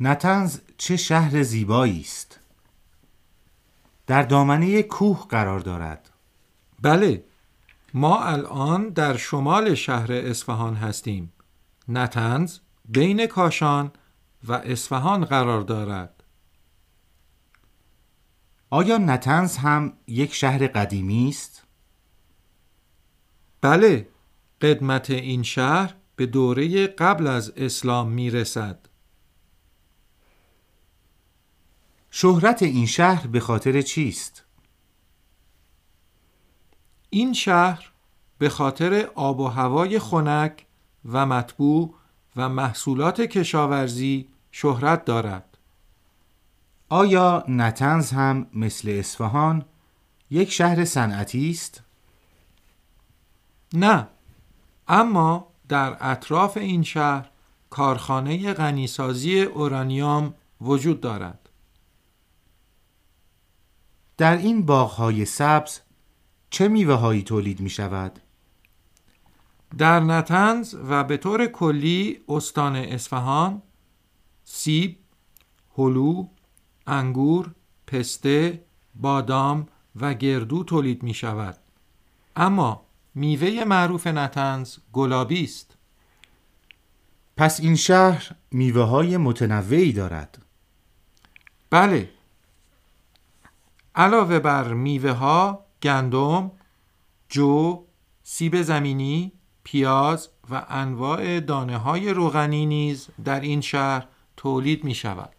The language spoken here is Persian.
نتنز چه شهر زیبایی است. در دامنه کوه قرار دارد. بله ما الان در شمال شهر اصفهان هستیم. نتنز بین کاشان و اصفهان قرار دارد. آیا نتنز هم یک شهر قدیمی است؟ بله قدمت این شهر به دوره قبل از اسلام می رسد شهرت این شهر به خاطر چیست؟ این شهر به خاطر آب و هوای خنک و مطبوع و محصولات کشاورزی شهرت دارد. آیا نتنز هم مثل اصفهان یک شهر صنعتی است؟ نه، اما در اطراف این شهر کارخانه غنیسازی اورانیوم وجود دارد. در این باغهای سبز چه میوه هایی تولید می شود؟ در نتنز و به طور کلی استان اصفهان سیب، هلو، انگور، پسته، بادام و گردو تولید می شود. اما میوه معروف نتنز گلابی است. پس این شهر میوه های متنوعی دارد. بله. علاوه بر میوه ها گندم، جو، سیب زمینی، پیاز و انواع دانه های روغنی نیز در این شهر تولید می شود.